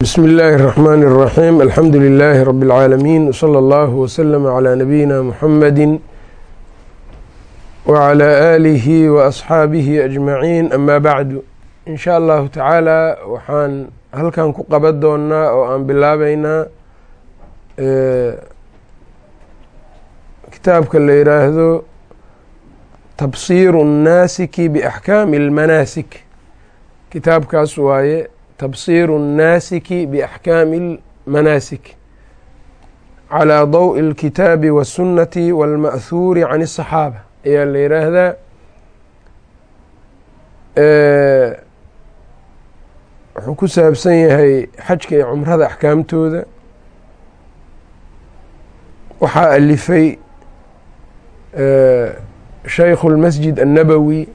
bsm اllaahi الرحmn الرaxيm alxamdu لilaahi rb اlcaalamiin wslى اllah wslm عlى nabiyina mxamadi wعlى aalihi وasxaabihi ajmaciin ama bacdu in sha allahu tacaala waxaan halkan ku qaban doonaa oo aan bilaabeynaa kitaabka la yiraahdo tabsiru الnaasiki baxkaami اlmanaasik kitaabkaas waaye tbصيr الناasiki بأxkaami الmanaasik calىa ضوء الkitaabi والsunaةi والma'huuri can الصaxaabة ayaa la yiraahdaa wuxuu ku saabsan yahay xajka iyo cumrada axkaamtooda waxaa alifay shaykhu الmasjid الnabowi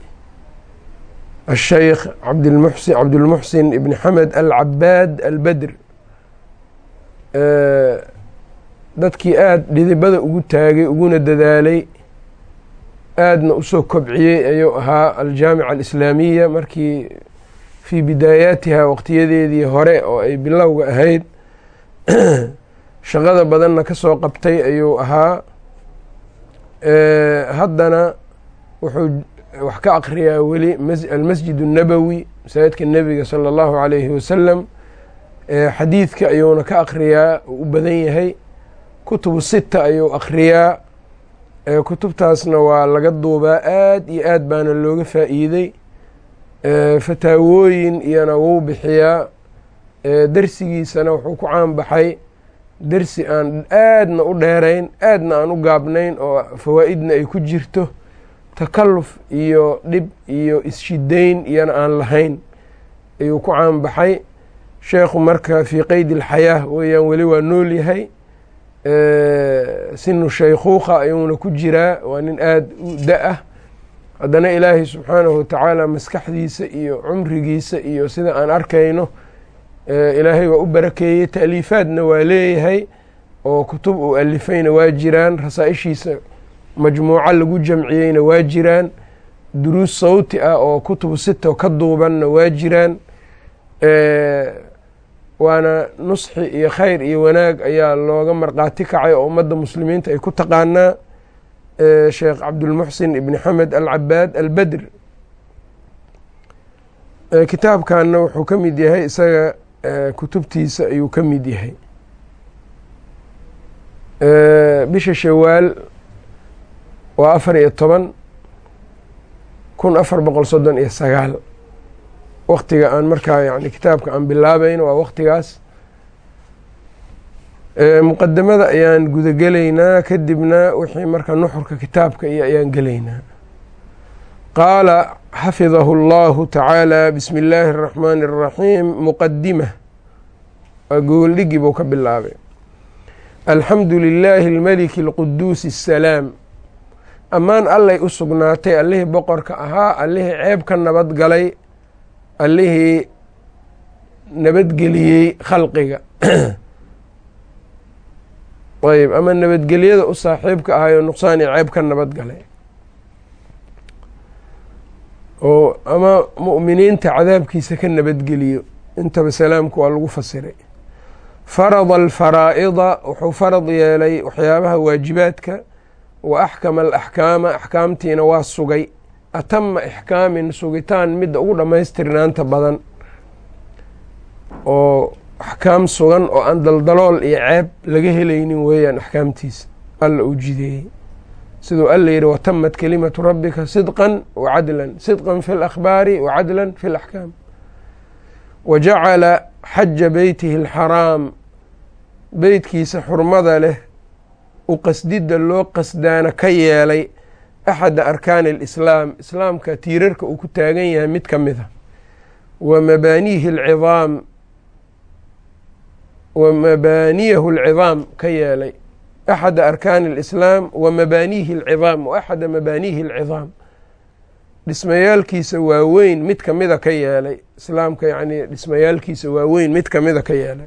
cabdlmuxsin cabdulmuxsin ibn xamed alcabaad albedr dadkii aada dhidibada ugu taagay uguna dadaalay aadna u soo kobciyey ayuu ahaa aljaamica alislaamiya markii fii bidaayaatiha waqtiyadeedii hore oo ay bilowga ahayd shaqada badanna ka soo qabtay ayuu ahaa. Haddana wuxuu wax ka akriyaa weli almasjid الnabowi masaajidka nebiga salى اllahu عalayhi wasalam xadiidka ayuuna ka akriyaa u badan yahay kutubu sita ayuu akriyaa kutubtaasna waa laga duubaa aad iyo aad baana looga faa'iiday fataawooyin iyona wuu bixiyaa dersigiisana wuxuu ku caan baxay dersi aan aadna u dheerayn aadna aan u gaabnayn oo fawaa'idna ay ku jirto takaluf iyo dhib iyo isshidayn iyona aan lahayn ayuu ku caan baxay. Sheekhu marka fii qeydi alxayaa weeyaan weli waa nool yahay sinu shaykhuuqa ayuuna ku jiraa waa nin aada u da'ah haddana ilaahay subxaanahu watacaala maskaxdiisa iyo cumrigiisa iyo sida aan arkayno ilaahay waa u barakeeyey ta'liifaadna waa leeyahay oo kutub uu alifayna waa jiraan rasaa-ishiisa majmuuco lagu jamciyeyna waa jiraan. Duruus sawti ah oo kutubu sita ka duubanna waa jiraan. Waana nusxi iyo khayr iyo wanaag ayaa looga markhaati kacay oo ummadda muslimiinta ay ku taqaanaa. Sheekh cabdulmuxsin ibni xamed alcabaad albedr kitaabkanna wuxuu ka mid yahay isaga kutubtiisa ayuu ka mid yahay. Bisha shawaal waa afar iyo toban kun afar boqol soddon iyo sagaal waktiga aan markaa yani kitaabka aan bilaabayno waa waktigaas muqadamada ayaan gudagelaynaa kadibna wixii marka nuxurka kitaabka iyo ayaan gelaynaa qaala xafidahu اllahu tacaala bismi اllaahi الraxmaani الraxiim muqadima waa gogoldhigi buu ka bilaabay alxamdu lilaahi اlmaliki اlquduusi الsalaam ammaan allay u sugnaatay allihii boqorka ahaa allihii ceeb ka nabad galay allihii nabadgeliyey khalqiga. Ayb ama nabadgelyada u saaxiibka ahayo nuqsaani ceeb ka nabad galay. Oo ama mu'miniinta cadaabkiisa ka nabadgeliyo intaba salaamku waa lagu fasiray. Farada alfaraa'ida wuxuu farad yeelay waxyaabaha waajibaadka wa axkama alaxkaama axkaamtiina waa sugay. Atama ixkaamin sugitaan midda ugu dhammaystirnaanta badan. Oo axkaam sugan oo aan daldalool iyo ceeb laga helaynin weeyaan axkaamtiisa alla uu jideeyey. Siduu alla yidhi watamad kelimatu rabbika sidqan wa cadlan. Sidqan fi اlakhbaari wa cadlan fi اlaxkaam wa jacala xaja beytihi alxaraam. Beytkiisa xurmada leh u qasdidda loo qasdaana ka yeelay axada arkaani alislaam islaamka tiirarka uu ku taagan yahay mid ka mid a wa mabaaniihi alcidaam wa mabaaniyahu alcidaam ka yeelay. Axada arkaani alislaam wa mabaaniihi alcidaam wa axada mabaaniihi alcidaam. Dhismayaalkiisa waaweyn mid kamida ka yeelay. Islaamka yacni dhismayaalkiisa waaweyn mid kamida ka yeelay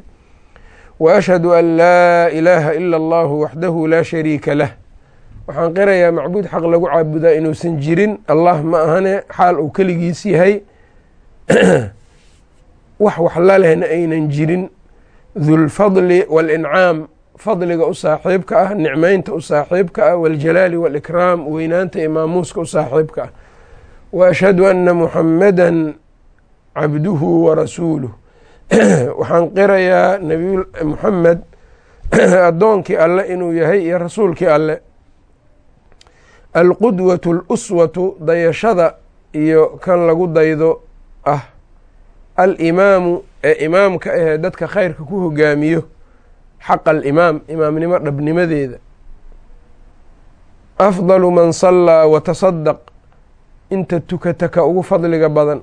wa ashhadu an laa ilaaha ila allahu waxdahu laa shariika lah. Waxaan qirayaa macbuud xaq lagu caabudaa inuusan jirin. Allah ma ahane xaal uu keligiis yahay. Wax wax la lehna aynan jirin. Dulfadli waalincaam fadliga u saaxiibka ah nicmeynta u saaxiibka ah waاljalaali waalikraam weynaanta iyo maamuuska u saaxiibka ah. Wa ashhadu ana muxamada cabduhu warasuuluh waxaan qirayaa nabiy muxamed addoonkii alle inuu yahay iyo rasuulkii alle. Alqudwatu aluswatu dayashada iyo kan lagu daydo ah. Alimaamu ee imaamka ahee dadka khayrka ku hogaamiyo. Xaqa alimaam imaamnimo dhabnimadeeda. Afdalu man sallaa watasadaq inta tukata ka ugu fadliga badan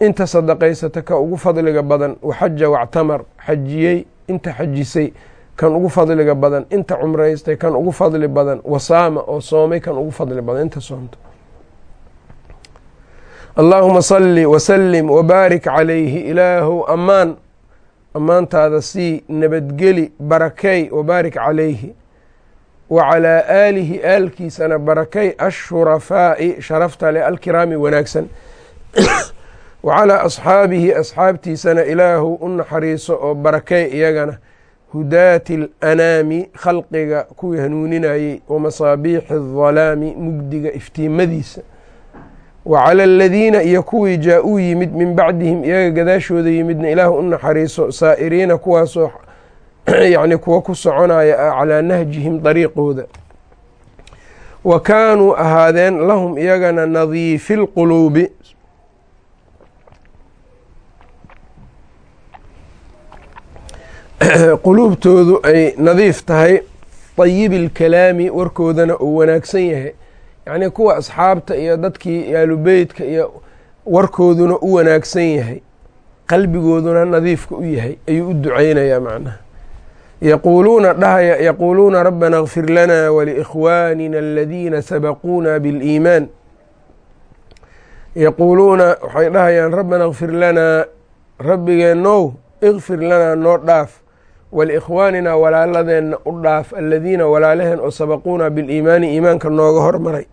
inta sadaqaysata ka ugu fadliga badan waxaja wactamar xajiyey inta xajisay kan ugu fadliga badan inta cumraystay kan ugu fadli badan wasaama oo soomay kan ugu fadli badan inta soomto allaahuma salli wasalim wabaarik calayhi ilaahow ammaan ammaantaada sii nabadgeli barakay wabaarik calayhi. Wa calaa aalihi aalkiisana barakay ashurafaa'i sharafta leh alkiraami wanaagsan wa calaa asxaabihi asxaabtiisana ilaahu u naxariiso oo barakay iyagana hudaati alanaami khalqiga kuwii hanuuninayey wa masaabiixi adalaami mugdiga iftiimadiisa. Wa cala aladiina iyo kuwii jaa-uu yimid min bacdihim iyaga gadaashooda yimidna ilaahu u naxariiso saa'iriina kuwaasoo yacni kuwa ku soconaya calaa nahjihim dariiqooda. Wa kaanuu ahaadeen lahum iyagana nadiifi lquluubi quluubtoodu ay nadiif tahay dayibi ilkalaami warkoodana uu wanaagsan yahay. Yacnii kuwa asxaabta iyo dadkii aalubeytka iyo warkooduna u wanaagsan yahay. Qalbigooduna nadiifka u yahay ayuu u duceynayaa macnaha. Yaquuluuna dhahaya yaquuluuna rabbana اkfir lana waliikhwaanina aladiina sabaquuna biاliimaan yaquuluuna waxay dhahayaan rabbana kfir lanaa rabbigeenow ikfir lanaa noo dhaaf waliikhwaanina walaaladeenna u dhaaf aladiina walaalaheen oo sabaquuna biliimaani iimaanka nooga hormaray.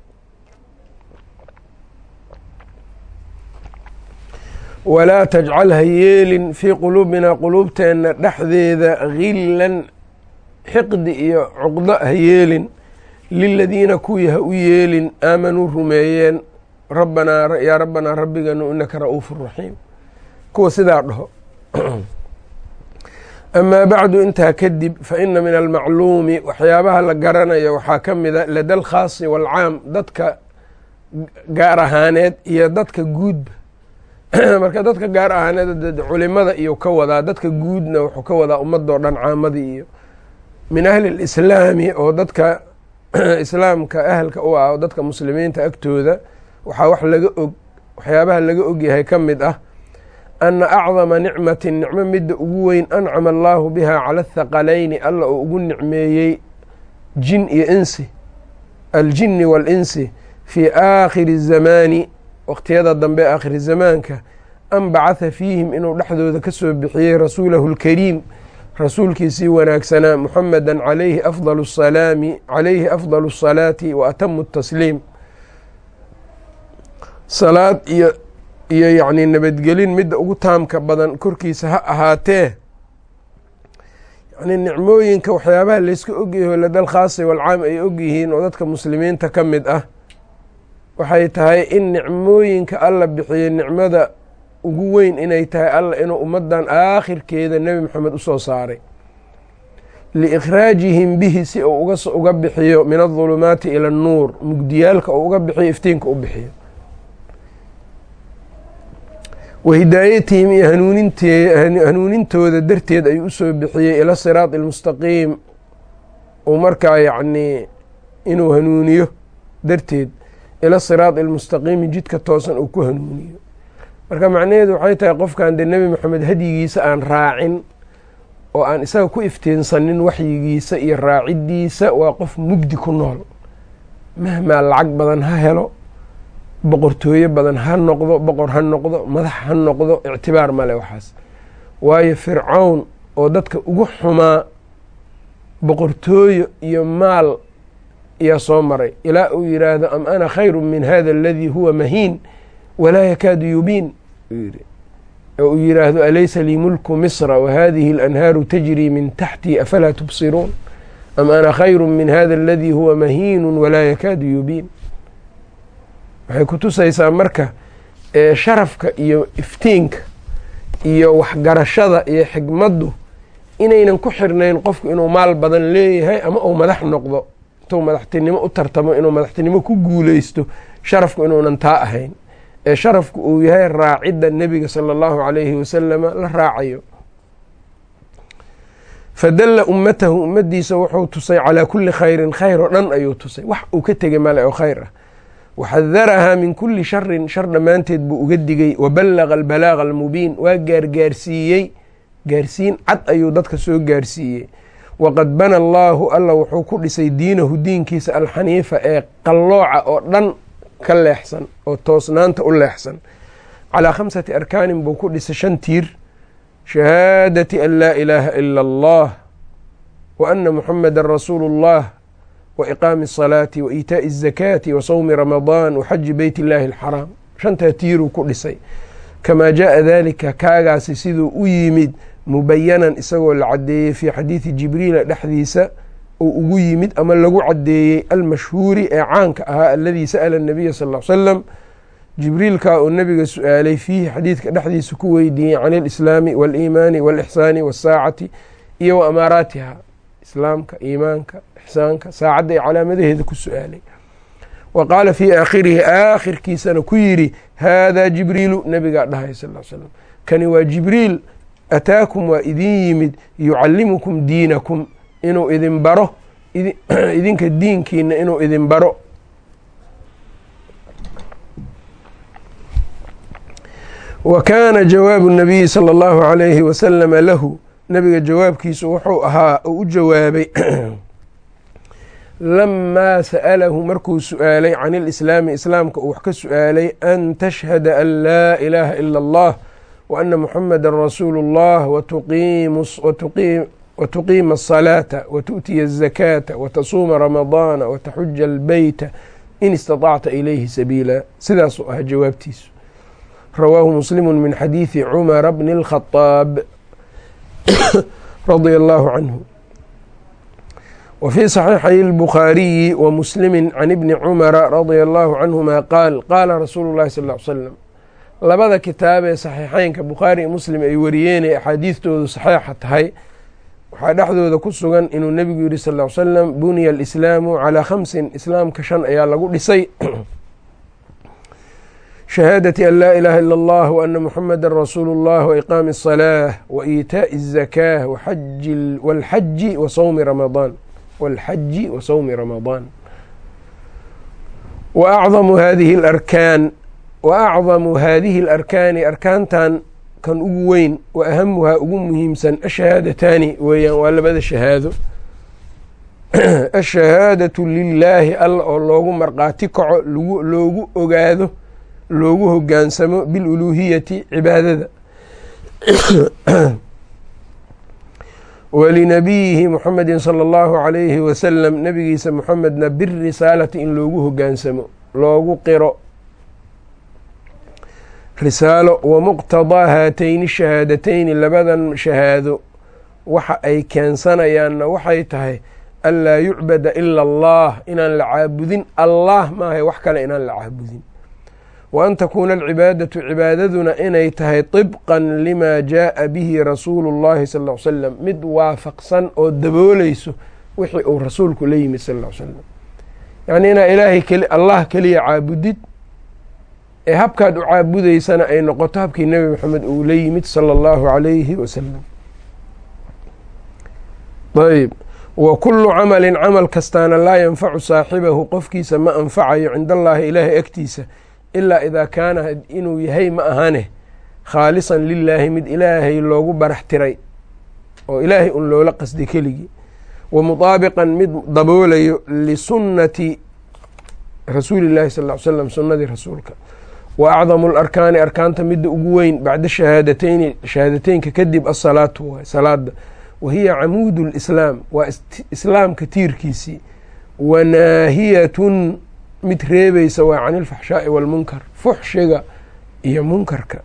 Walaa tajcal ha yeelin fii quluubina quluubteenna dhexdeeda gillan xiqdi iyo cuqdo ha yeelin liladiina kuwii ha u yeelin aamanuu rumeeyeen rabbanaa yaa rabbanaa rabbigeenu inaka ra'uufu raxiim kuwa sidaa dhaho amaa bacdu intaa kadib fa ina min almacluumi waxyaabaha la garanayo waxaa ka mida lada alkhaasi waalcaam dadka gaar ahaaneed iyo dadka guudba marka dadka gaar ahaaneed culimada iyo ka wadaa dadka guudna wuxuu ka wadaa ummadoo dhan caamadii iyo min ahli lislaami oo dadka islaamka ahalka u ah oo dadka muslimiinta agtooda waxaa wax laga og waxyaabaha laga ogyahay ka mid ah ana acdama nicmatin nicmo midda ugu weyn ancama allaahu biha cala athaqalayni alla uu ugu nicmeeyey jin iyo insi aljinni waalinsi fii aakhiri zamaani waqtiyada dambe aakhiri zamaanka an bacatha fiihim inuu dhexdooda ka soo bixiyey rasuulahu lkariim rasuulkiisii wanaagsanaa muxameda alayhi afdal asalaami calayhi afdal asalaati wa atamu tasliim. Salaad iyo iyo yacni nabadgelin midda ugu taamka badan korkiisa ha ahaatee yacni nicmooyinka waxyaabaha layska ogyaho ladal khaasi walcaam ay ogyihiin oo dadka muslimiinta ka mid ah waxay tahay in nicmooyinka alla bixiyey nicmada ugu weyn inay tahay alla inuu ummaddan aakhirkeeda nebi moxamed u soo saaray. Liikhraajihim bihi si uu uga bixiyo min adulumaati ila annuur mugdiyaalka uu uga bixiyo iftiinka u bixiyo wa hidaayatihim iyo hanuunintooda darteed ayuu u soo bixiyey ila siraati almustaqiim uu markaa yacnii inuu hanuuniyo darteed ila siraati almustaqiimi jidka toosan uu ku hanuuniyo marka macnaheedu waxay tahay qofkan dee nebi moxamed hadyigiisa aan raacin oo aan isaga ku iftiinsanin waxyigiisa iyo raaciddiisa waa qof mugdi ku nool mahmaa lacag badan ha helo boqortooyo badan ha noqdo boqor ha noqdo madax ha noqdo ictibaar male waxaas. Waayo fircawn oo dadka ugu xumaa boqortooyo iyo maal ayaa soo maray. Ilaa uu yidhaahdo am ana khayru min hada aladii huwa mahiin walaa yakaadu yubiin? Oo uu yidhaahdo alaysa lii mulku misra wahadihi alanhaaru tajrii min taxtii afalaa tubsiruun? Am ana khayru min hada aladii huwa mahiinu walaa yakaadu yubiin waxay ku tusaysaa marka sharafka iyo iftiinka iyo waxgarashada iyo xigmaddu inaynan ku xirnayn qofku inuu maal badan leeyahay ama uu madax noqdo intuu madaxtinimo u tartamo inuu madaxtinimo ku guuleysto sharafku inuunan taa ahayn. Ee sharafku uu yahay raacidda nebiga sala allahu calayhi wasalama la raacayo. Fadalla ummatahu ummaddiisa wuxuu tusay calaa kulli khayrin khayr oo dhan ayuu tusay. Wax uu ka tegay male oo khayr ah waxadarahaa min kulli sharin shar dhammaanteed buu uga digay wa ballaqa albalaaqa almubiin waa gaargaarsiiyey gaarsiin cad ayuu dadka soo gaarsiiyey waqad bana allaahu alla wuxuu ku dhisay diinahu diinkiisa alxaniifa ee qallooca oo dhan ka leexsan oo toosnaanta u leexsan calaa khamsati arkaanin buu ku dhisay shan tiir shahaadati an laa ilaaha ila allah wa ana muxameda rasuulu اllah wa iqaami الsalaati wa iitaaءi الzakaati wa sawmi ramadaan wa xaji beyt illaahi alxaraam shantaa tiiruu ku dhisay kamaa jaءa dalika kaagaasi siduu u yimid mubayanan isagoo la caddeeyey fii xadiidi jibriila dhexdiisa uu ugu yimid ama lagu caddeeyey almashhuuri ee caanka ahaa aladii sa'ala nabiya sal l salam jibriilkaa uu nabiga su-aalay fiihi xadiidka dhexdiisa ku weydiiyey can alislaami waaliimaani waalixsaani wasaacati iyo wa amaaraatiha islaamka iimaanka ixsaanka saacadda iyo calaamadaheeda ku su'aalay. Wa qaala fii aakhirihi aakhirkiisana ku yidhi haadaa jibriilu nabigaa dhahay sal l slam kani waa jibriil ataakum waa idin yimid yucallimukum diinakum inuu idin baro idinka diinkiina inuu idin baro. Wa kaana jawaabu nabiyi sala allahu calayhi wasalama lahu nabiga jawaabkiisu wuxuu ahaa uu u jawaabay lamaa sa'alahu markuu su-aalay can ilislaami islaamka uu wax ka su-aalay an tashhada an laa ilaaha ila allah wa ana muxameda rasuulu اllah watuqiima الصalaata watu'tiya الzakaata watasuuma ramadaana wataxuja albeyta in istaطacta ilayhi sabiila sidaasuu ahaa jawaabtiisu rawaahu muslimu min xadiidi cumara bni اlkhadaab radia allahu canhu wa fii saxiixay اlbukhaariyi wa muslimi can ibni cumara radia allahu canhuma qaal qaala rasuulu llahi sal ly slam labada kitaab ee saxiixeynka bukhaari iyo muslim ay wariyeen ee axaadiistoodu saxiixa tahay waxaa dhexdooda ku sugan inuu nebigu yihi sal ly slam buniya alislaamu calaa khamsin islaamka shan ayaa lagu dhisay shahaadati an laa ilaaha ila allah wa ana muxameda rasuulu اllah wa iqaami الصalaah wa iitaaءi الzakaah walxaji wa sawmi ramadaan walxaji wa sawmi ramadaan wa acdamu hadihi اlarkaan wa acdamu haadihi alarkaani arkaantan kan ugu weyn wa ahamuhaa ugu muhiimsan ashahaadataani weeyaan waa labada shahaado ashahaadatu lilaahi alla oo loogu markhaati kaco loogu ogaado loogu hogaansamo biluluuhiyati cibaadada. Walinabiyihi muxamedi sala allahu calayhi wasalam nabigiisa muxamedna birisaalati in loogu hogaansamo loogu qiro risaalo. Wa muqtadaa haatayni shahaadatayni labadan shahaado waxa ay keensanayaanna waxay tahay anlaa yucbada ila allah inaan la caabudin. Allah maahay wax kale inaan la caabudin wa an takuuna alcibaadatu cibaadaduna inay tahay طibqan lima jaءa bihi rasuulu اllahi sal ly slam mid waafaqsan oo dabooleyso wixii uu rasuulku la yimid sal l slam yacni inaa ilaahay allah keliya caabudid ee habkaad u caabudeysana ay noqoto habkii nebi maxamed uu la yimid sala allahu calayhi wasalam ayb wa kullu camalin camal kastaana laa yanfacu saaxibahu qofkiisa ma anfacayo cinda allaahi ilaahay agtiisa ilaa idaa kaana inuu yahay ma ahane khaalisan lilaahi mid ilaahay loogu barax tiray oo ilaahay un loola qasday keligii wa mutaabiqan mid daboolayo lisunnati rasuuli llahi sal ly slam sunnadii rasuulka. Wa acdamu alarkaani arkaanta midda ugu weyn bacda shahaadateyni shahaadateynka kadib asalaatu waay salaada wa hiya camuudu lislaam waa islaamka tiirkiisii. Wa naahiyatun mid reebaysa waa can ilfaxshaa'i waalmunkar fuxshiga iyo munkarka.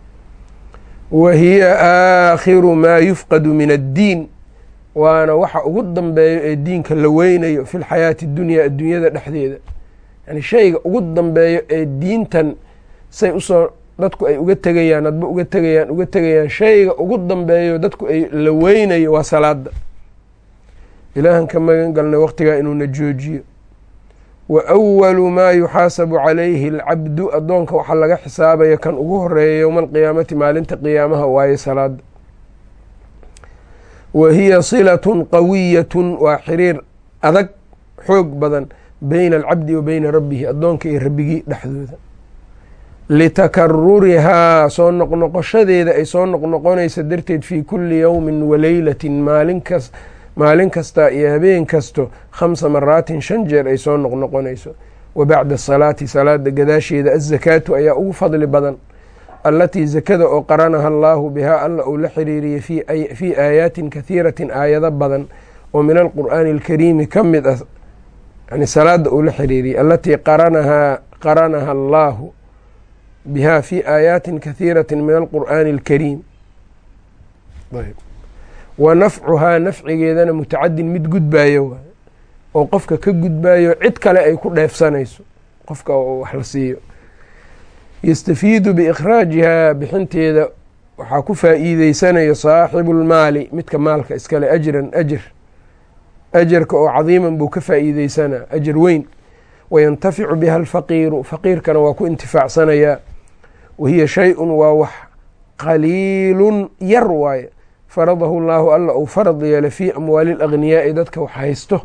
Wa hiya aakhiru maa yufqadu min addiin waana waxa ugu dambeeyo ee diinka la weynayo fi lxayaati dunyaa adduunyada dhexdeeda. Yani shayga ugu dambeeyo ee diintan say u soo dadku ay uga tegayaan hadba uga tegayaan uga tegayaan shayga ugu dambeeyo dadku ay la weynayo waa salaada ilaahan ka magan galnay waqtigaa inuuna joojiyo wa awalu maa yuxaasabu calayhi alcabdu addoonka waxaa laga xisaabaya kan ugu horreeya yowma alqiyaamati maalinta qiyaamaha waaye salaada wa hiya silatun qawiyatun waa xiriir adag xoog badan beyna alcabdi wa beyna rabbihi addoonka iyo rabbigii dhexdooda. Litakarurihaa soo noqnoqoshadeeda ay soo noqnoqonaysa darteed fii kulli yowmin wa leylatin maalinkas maalin kasta iyo habeen kasto khamsa maraatin shan jeer ay soo noqnoqonayso. Wa bacda asalaati salaada gadaasheeda azakaatu ayaa ugu fadli badan allatii zakada oo qaranaha allaahu bihaa alla uu la xiriiriyey fii aayaatin kahiiratin aayado badan oo min alqur'aani alkariimi ka mid ah yani salaada uu la xiriiriyey allatii qaranahaa qaranaha allaahu bihaa fii aayaatin kahiiratin min alqur'aani alkariim wa nafcuhaa nafcigeedana mutacadin mid gudbaayo oo qofka ka gudbaayo cid kale ay ku dheefsanayso. Qofka wax la siiyo. Yastafiidu biikhraajihaa bixinteeda waxaa ku faa'iideysanayo saaxibu lmaali midka maalka iskale ajran ajr ajarka oo cadiiman buu ka faa'iideysanaa ajar weyn. Wayantaficu biha alfaqiiru faqiirkana waa ku intifaacsanayaa wahiya shay-un waa wax qaliilun yar waaye faradahu llaahu alla uu farad yeelay fii amwaali alagniyaa'i dadka wax haysto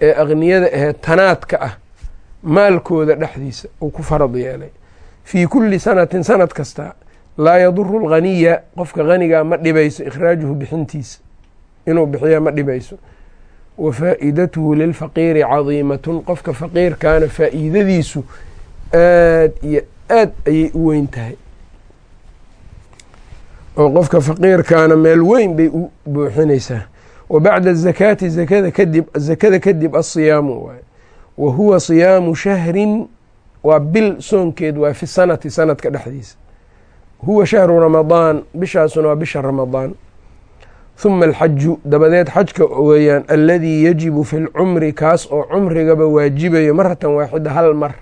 ee akniyada ahee tanaadka ah maalkooda dhexdiisa uu ku farad yeelay. Fii kulli sanatin sanad kasta laa yaduru alghaniya qofka hanigaa ma dhibayso ikhraajuhu bixintiisa. Inuu bixiya ma dhibayso. Wa faa'iidatuhu lilfaqiiri cadiimatun qofka faqiirkaana faa'iidadiisu aad iyo aad ayay u weyn tahay oo qofka faqiirkaana meel weyn bay u buuxinaysaa. Wa bacda azakaati zakada kadib zakada kadib asiyaamu waay wa huwa siyaamu shahrin waa bil soonkeed waa fi sanati sanadka dhexdiisa. Huwa shahru ramadaan bishaasuna waa bisha ramadaan. Huma alxaju dabadeed xajka weeyaan aladii yajibu fi lcumri kaas oo cumrigaba waajibayo maratan waaxida hal mar.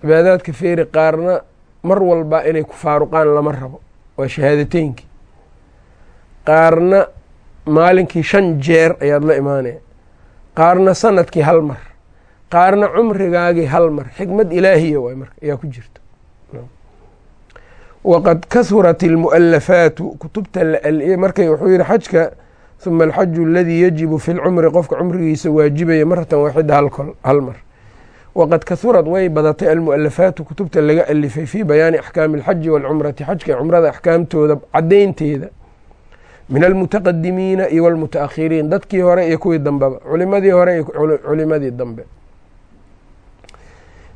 Cibaadaadka feeri qaarna mar walba inay ku faaruqaan lama rabo waa shahaadateynkii qaarna maalinkii shan jeer ayaad la imaanaya qaarna sannadkii hal mar. Qaarna cumrigaagii hal mar. Xikmad ilaahiya waay marka ayaa ku jirta. Waqad kahurat ilmu'alafaatu kutubta markay wuxuu yihi xajka huma alxaju aladii yajibu fi lcumri qofka cumrigiisa waajibaya maratan waaxida hal mar waqad kahurad way badatay almu'alafaatu kutubta laga alifay fii bayaani axkaami alxaji waalcumrati xajka cumrada axkaamtooda caddaynteeda min almutaqadimiina iyo walmutaakhiriin dadkii hore iyo kuwii dambeba culimadii hore iyo culimadii dambe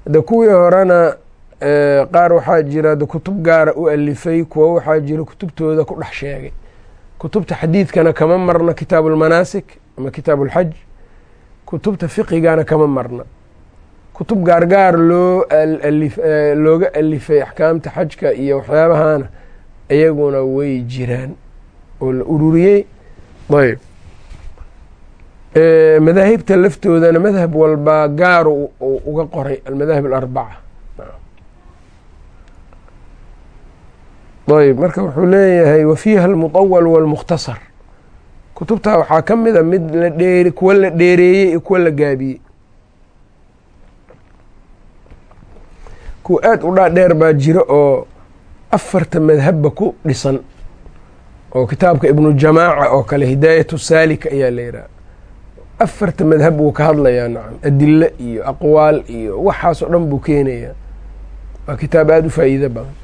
de kuwii horena qaar waxaa jira de kutub gaara u alifay kuwo waxaa jira kutubtooda ku dhex sheegay kutubta xadiidkana kama marna kitaabu lmanaasik ama kitaabu lxaj kutubta fiqigana kama marna kutub gaargaar loo looga alifay axkaamta xajka iyo waxyaabahana iyaguna way jiraan oo la ururiyey. Ayb madaahibta laftoodana madhab walbaa gaar uga qoray almadaahib alarbaca ayb marka wuxuu leeyahay wa fiiha almuطawal walmukhtasar kutubtaa waxaa ka mida mid la dheer kuwa la dheereeyey iyo kuwa la gaabiyey kuwa aada u dhaadheer baa jira oo afarta madhabba ku dhisan oo kitaabka ibnu jamaaca oo kale hidaayatu saalika ayaa la yidhaha. Afarta madhab wuu ka hadlayaa nacam adile iyo aqwaal iyo waxaas oo dhan buu keenayaa. Waa kitaab aada u faa'iido badan.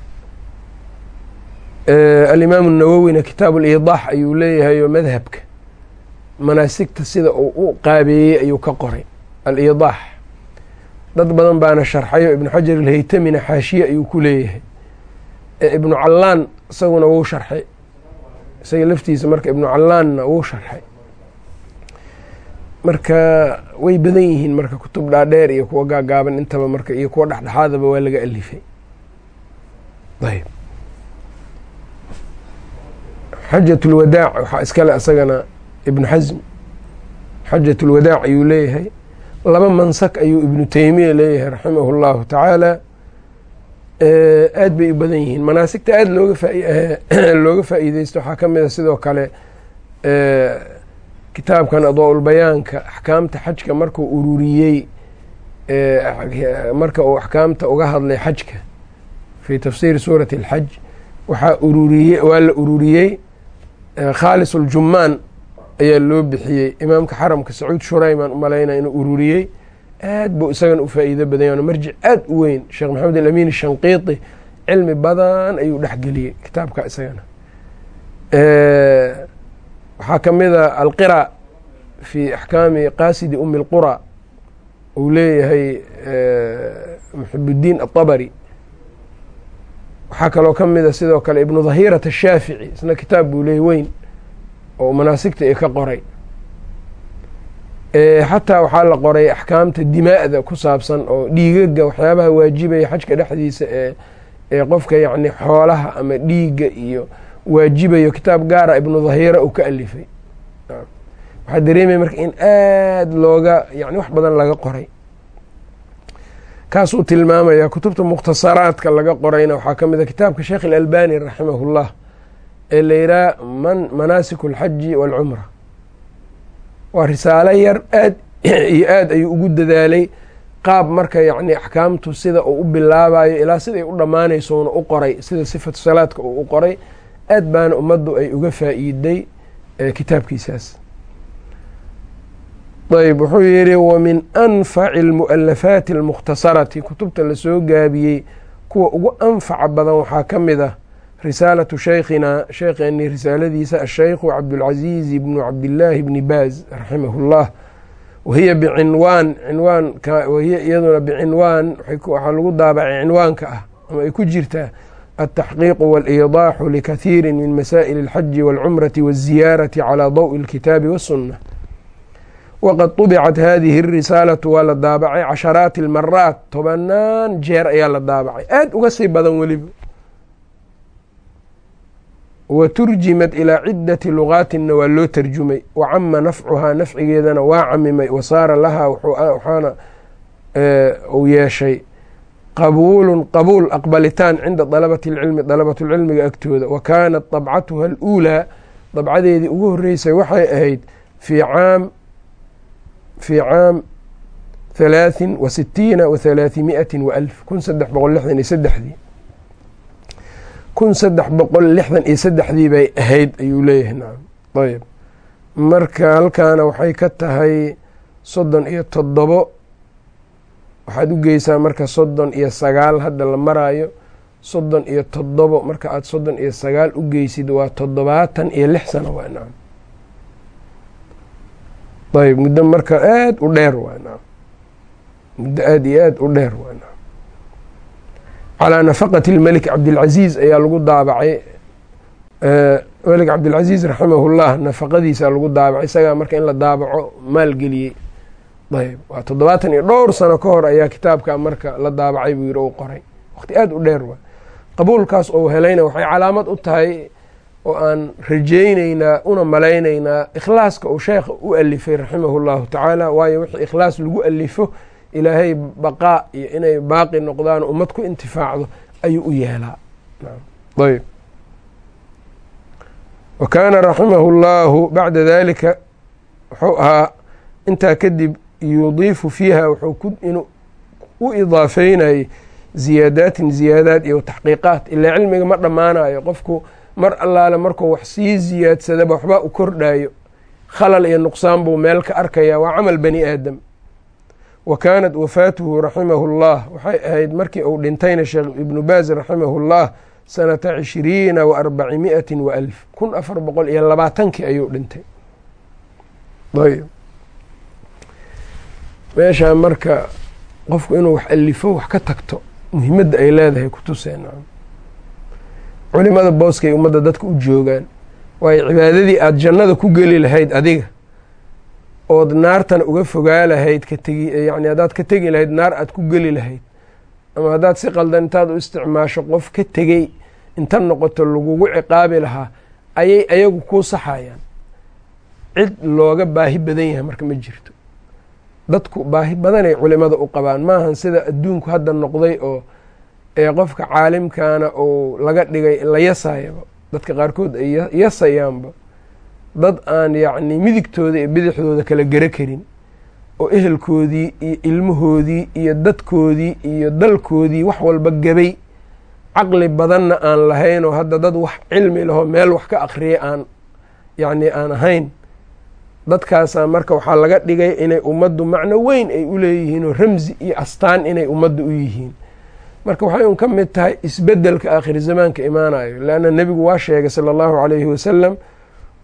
Alimaamu nawowina kitaabu liidaax ayuu leeyahay oo madhabka manaasigta sida uu u qaabeeyey ayuu ka qoray. Aliidaax dad badan baana sharxayo ibnu xajar alhaytamina xaashiye ayuu ku leeyahay. Ibnu callaan isaguna wuu sharxay. Isaga laftiisa marka ibnu callaanna wuu sharxay. Marka way badan yihiin marka kutub dhaadheer iyo kuwa gaagaaban intaba marka iyo kuwa dhexdhexaadaba waa laga alifay. Ayb xajat lwadaac waxaa iskale asagana ibnu xasm xajat lwadaac ayuu leeyahay laba mansak ayuu ibnu teymiya leeyahay raximahu llahu tacaala aad bay u badan yihiin. Manaasigta aada looga looga faa'iideysto waxaa ka mid a sidoo kale kitaabkan adaa-ulbayaanka axkaamta xajka markuu ururiyey marka uu axkaamta uga hadlay xajka fi tafsiiri suurati alxaj waxaa ururiye waa la ururiyey khaalis uljumaan ayaa loo bixiyey. Imaamka xaramka sacuud shurayman umalaynaa inuu ururiyey. Aad buu isagana u faa'iido badayano marjic aad u weyn sheekh maxamed alamiin shanqiiti cilmi badan ayuu dhexgeliyey kitaabka isagana. Waxaa ka mid a alqira fi axkaami qaasidi umi lqura uu leeyahay muxibudiin atabari waxaa kaloo ka mid a sidoo kale ibnu dahirata ashaafici isna kitaab buu leeyay weyn oo manaasigta ee ka qoray. Xataa waxaa la qoray axkaamta dimaa'da ku saabsan oo dhiigaga waxyaabaha waajibaya xajka dhexdiisa ee ee qofka yacni xoolaha ama dhiigga iyo waajibayo kitaab gaara ibnu dhahira uu ka alifay. Waxaa dareemaya marka in aada looga yani wax badan laga qoray. Kaasuu tilmaamaya kutubta mukhtasaraadka laga qorayna waxaa ka mid a kitaabka sheekh ilalbani raximah llah ee la yidhaha man manaasik alxaji waalcumra waa risaalo yar aad iyo aad ayuu ugu dadaalay. Qaab marka yacni axkaamtu sida uu u bilaabayo ilaa siday u dhammaanaysouna u qoray sida sifatu salaadka uu u qoray aad baana ummaddu ay uga faa'iiday kitaabkiisaas. Ayb wuxuu yidhi wa min anfaci almu'alafaati almukhtasarati. Kutubta la soo gaabiyey kuwa ugu anfaca badan waxaa ka mid ah risaalatu sheykhina sheekheenii risaaladiisa asheykhu cabdulcaziiz ibnu cabdillaahi bni baaz raximahullah wahiya bicinwaan cinwaanka wahiya iyaduna bicinwaan waxaa lagu daabacay cinwaanka ah ama ay ku jirtaa altaxqiiqu waaliidaaxu likathiiri min masaa'ili alxaji waalcumrati waziyaarati calaa daw'i alkitaabi wasunna وقد طبعت هذه الرسالة waa la daabacay casharaati almaraat tobanaan jeer ayaa la daabacay. Aada uga sii badan weliba wa turjimat ilaa cidati lugaatinna waa loo tarjumay wa cama nafcuhaa nafcigeedana waa camimay wa saara lahaa waxaana uu yeeshay qabuulun qabuul aqbalitaan cinda dalabati اlcilmi dalabatulcilmiga agtooda wa kaanat dabcatuha aluulaa dabcadeedii ugu horeysay waxay ahayd fii caam fii caam halaaثin wa sitiina wa halaaثimiئati wa alf kun saddex boqol lixdan iyo saddexdii kun saddex boqol lixdan iyo saddexdii bay ahayd ayuu leeyahay nacam ayb marka halkaana waxay ka tahay soddon iyo toddobo. Waxaad u geysaa marka soddon iyo sagaal hadda la maraayo soddon iyo toddobo. Marka aada soddon iyo sagaal u geysid waa toddobaatan iyo lix sano waa nacam ayb muddo marka aada u dheer waa nacam muddo aada iyo aada u dheer waa nacam calaa nafaqati lmelik cabdilcaziiz ayaa lagu daabacay. Melik cabdilcaziiz raximahullah nafaqadiisa lagu daabacay isagaa marka in la daabaco maalgeliyey ayb waa toddobaatan iyo dhowr sano ka hor ayaa kitaabka marka la daabacay buu yidhi u qoray. Waqti aada u dheer waa. Qabuulkaas ou helayna waxay calaamad u tahay oo aan rajayneynaa una malayneynaa ikhlaaska uu sheekha u alifay raximahu llahu tacaala waayo wixii ikhlaas lagu alifo ilaahay baqaa iyo inay baaqi noqdaan ummad ku intifaacdo ayuu u yeelaa. Ayb wa kaana raximahu llahu bacda dalika wuxuu ahaa intaa kadib yudiifu fiiha wuxuu inuu u idaafeynayay ziyaadaatin ziyaadaad iyo taxqiiqaat. Ilaa cilmiga ma dhammaanayo qofku mar allaale markuu wax sii ziyaadsadaba waxbaa u kordhayo khalal iyo nuqsaan buu meel ka arkaya waa camal bani aadam wa kaanat wafaatuhu raximahu llah waxay ahayd markii uu dhintayna sheekh ibnu baaz raximahu llah sanata cishriina wa arbacimi'ati wa alf. Kun afar boqol iyo labaatankii ayuu dhintay. Ayb meeshaa marka qofku inuu wax alifo wax ka tagto muhimadda ay leedahay kutuseen culimada booskay ummadda dadka u joogaan waayo cibaadadii aada jannada ku geli lahayd adiga ood naartana uga fogaa lahayd ka tegi yacni haddaad ka tegi lahayd naar aada ku geli lahayd ama haddaad si qaldan intaad u isticmaasho qof ka tegey inta noqoto lagugu ciqaabi lahaa ayay ayagu kuu saxayaan cid looga baahi badan yahay marka ma jirto. Dadku baahi badanay culimada u qabaan. Maahan sida adduunku hadda noqday oo ee qofka caalimkaana uu laga dhigay la yasayaba dadka qaarkood ay yasayaanba dad aan yacni midigtooda iyo bidixdooda kala gero karin oo ehelkoodii iyo ilmahoodii iyo dadkoodii iyo dalkoodii wax walba gabay. Caqli badanna aan lahayn oo hadda dad wax cilmi laho meel wax ka akhriyay aan yacni aan ahayn. Dadkaasaa marka waxaa laga dhigay inay ummaddu macno weyn ay u leeyihiin oo ramsi iyo astaan inay ummadda u yihiin. Marka waxay un ka mid tahay isbeddelka aakhiri zamaanka imaanayo leanna nebigu waa sheegay sala allahu calayhi wasalam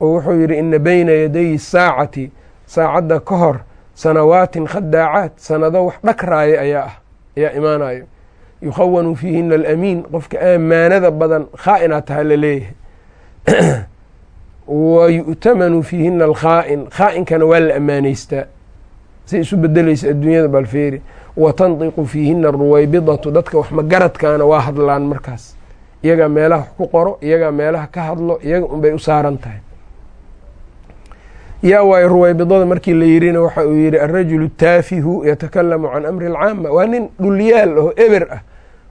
oo wuxuu yidhi ina beyna yaday saacati. Saacadda ka hor sanawaatin khadaacaat sanado wax dhakraaya ayaa ah ayaa imaanayo yukhawanu fiihina alamiin. Qofka amaanada badan khaa-inaa taha la leeyahay. Wa yu'tamanu fiihina alkhaa'in. Khaa-inkana waa la amaaneystaa say isu bedelaysa adduunyada balfeeri wa tandiqu fiihina aruwaybidatu dadka wax magaradkaana waa hadlaan markaas. Iyagaa meelaha wax ku qoro iyagaa meelaha ka hadlo iyaga unbay u saaran tahay yaa waayo ruwaybidada markii la yirina waxa uu yidhi alrajulu taafihu yatakalamu can amri alcaama waa nin dhulyaal oo eber ah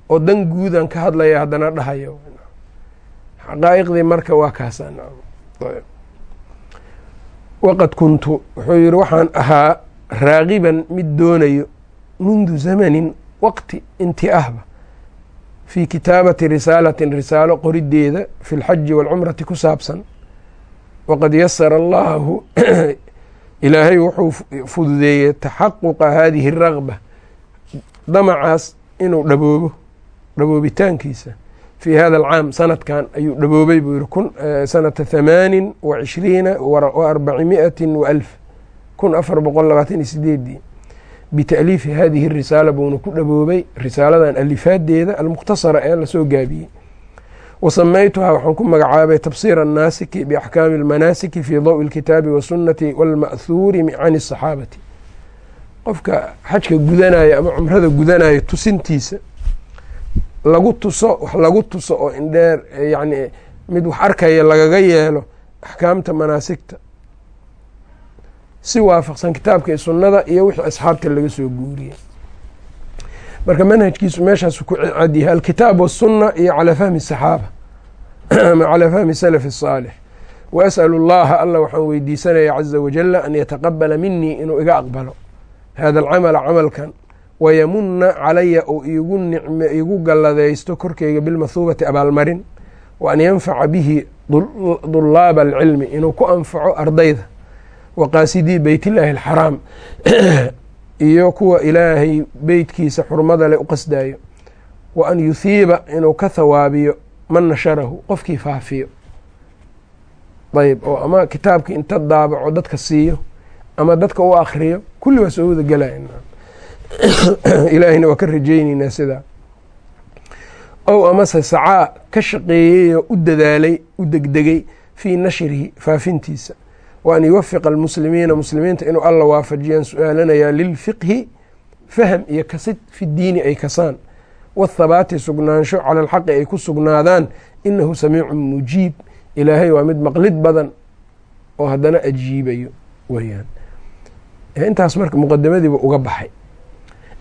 oo dan guudan ka hadlaya haddana dhahayo. Xaqaa'iqdii marka waa kaasa waqad kuntu wuxuu yidhi waxaan ahaa raagiban mid doonayo mundu zamanin waqti inti ahba fii kitaabati risaalatin risaalo qorideeda fi lxaji waalcumrati ku saabsan waqad yasara allaahu ilaahay wuxuu fududeeyey taxaquqa haadihi ragba damacaas inuu dhaboobo dhaboobitaankiisa fii hada alcaam sanadkan ayuu dhaboobay buu yihi sanata hamaanin wa cishriina wa arbacimiatin wa alf kun afar boqol labaatan iyo sideedii bita'liifi hadihi risaala buuna ku dhaboobay risaaladan alifaadeeda almukhtasara ee la soo gaabiyey wa samaytuhaa waxaan ku magacaabay tabsiir annaasiki biaxkaami almanaasiki fii dawi lkitaabi wasunnati walma'huuri can asaxaabati qofka xajka gudanaya ama cumrada gudanaya tusintiisa lagu tuso wax lagu tuso oo indheer yacni mid wax arkaya lagaga yeelo axkaamta manaasigta. Si waafaqsan kitaabka iyo sunnada iyo wixii asxaabta laga soo guuriyey marka manhajkiisu meeshaasu ku cadyahay alkitaab wasunna iyo calaa fahmi saxaaba ama calaa fahmi salafi الsaalix wa as'alu اllaha alla waxaan weydiisanaya caza wajala an yataqabala minii inuu iga aqbalo hada alcamala camalkan wayamuna calaya ou igu nicme igu galladaysto korkeyga bilmathuubati abaalmarin wa an yanfaca bihi dulaaba alcilmi inuu ku anfaco ardayda wa qaasidii beyt illaahi alxaraam iyo kuwa ilaahay beytkiisa xurmada leh u qasdayo wa an yuhiiba inuu ka thawaabiyo man nasharahu qofkii faafiyo. Ayb oo ama kitaabkii inta daabaco dadka siiyo ama dadka u akriyo kulli waa soo wada gelaya ilaahayna waa ka rajayneynaa sidaa. Ow amase sacaa ka shaqeeyeyoo u dadaalay u degdegay fii nashrihi faafintiisa an yuwafiqa almuslimiina muslimiinta inuu alla waafajiyaan su'aalanayaa lilfiqhi faham iyo kasid fi diini ay kasaan wathabaati sugnaansho cala alxaqi ay ku sugnaadaan inahu samiicun mujiib ilaahay waa mid maqlid badan oo haddana ajiibayo weyaan intaas marka muqadamadiiba uga baxay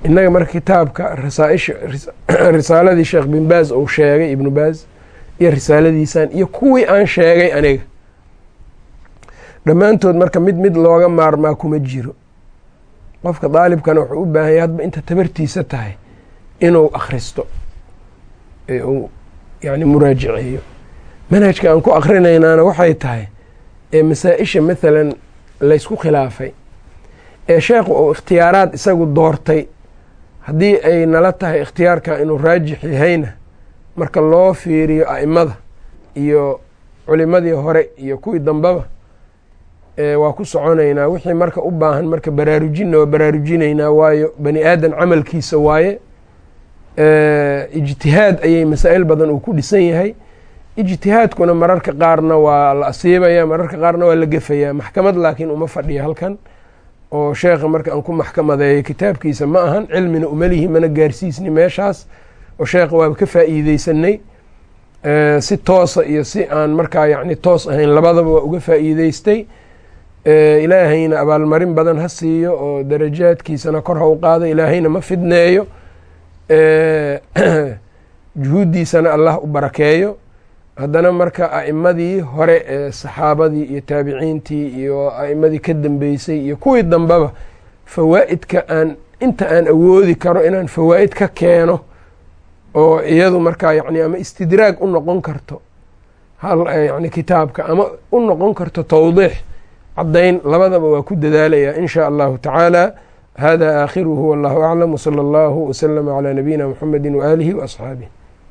innaga marka kitaabka risaaladii sheekh bin baaz uu sheegay ibnu baaz iyo risaaladiisan iyo kuwii aan sheegay aniga dhammaantood marka mid mid looga maarmaa kuma jiro. Qofka daalibkana wuxuu u baahanya hadba inta tabartiisa tahay inuu akhristo ee uu yani muraajiceeyo manhajka aan ku akrinaynaana waxay tahay ee masaa-isha mathalan laysku khilaafay ee sheekhu uu ikhtiyaaraad isagu doortay. Haddii ay nala tahay ikhtiyaarka inuu raajix yahayna marka loo fiiriyo a'imada iyo culimadii hore iyo kuwii dambeba waa ku soconaynaa wixii marka u baahan marka baraarujinna waa baraarujinaynaa waayo bani aadan camalkiisa waaye ijtihaad ayay masaa'il badan uu ku dhisan yahay. Ijtihaadkuna mararka qaarna waa la asiibaya mararka qaarna waa la gefayaa maxkamad laakiin uma fadhiya halkan oo sheekha marka aan ku maxkamadeeyo kitaabkiisa ma ahan cilmina umalihi mana gaarsiisni meeshaas oo sheekha waaba ka faa'iideysanay si toosa iyo si aan markaa yacni toos ahayn labadaba waa uga faa'iideystay ilaahayna abaalmarin badan ha siiyo oo darajaadkiisana kor ha u qaado ilaahayna ma fidneeyo. Juhuuddiisana allah u barakeeyo. Haddana marka a'imadii hore ee saxaabadii iyo taabiciintii iyo a'imadii ka dambeysay iyo kuwii dambeba fawaa'idka aan inta aan awoodi karo inaan fawaa'id ka keeno oo iyadu markaa yani ama istidraag u noqon karto yani kitaabka ama u noqon karto tawdiix caddayn labadaba waa ku dadaalaya in shaa allahu tacaala. Hada aakhiruhu wallahu aclam wsala allahu waslama calaa nabiyina muxamedi waaalihi waasxaabih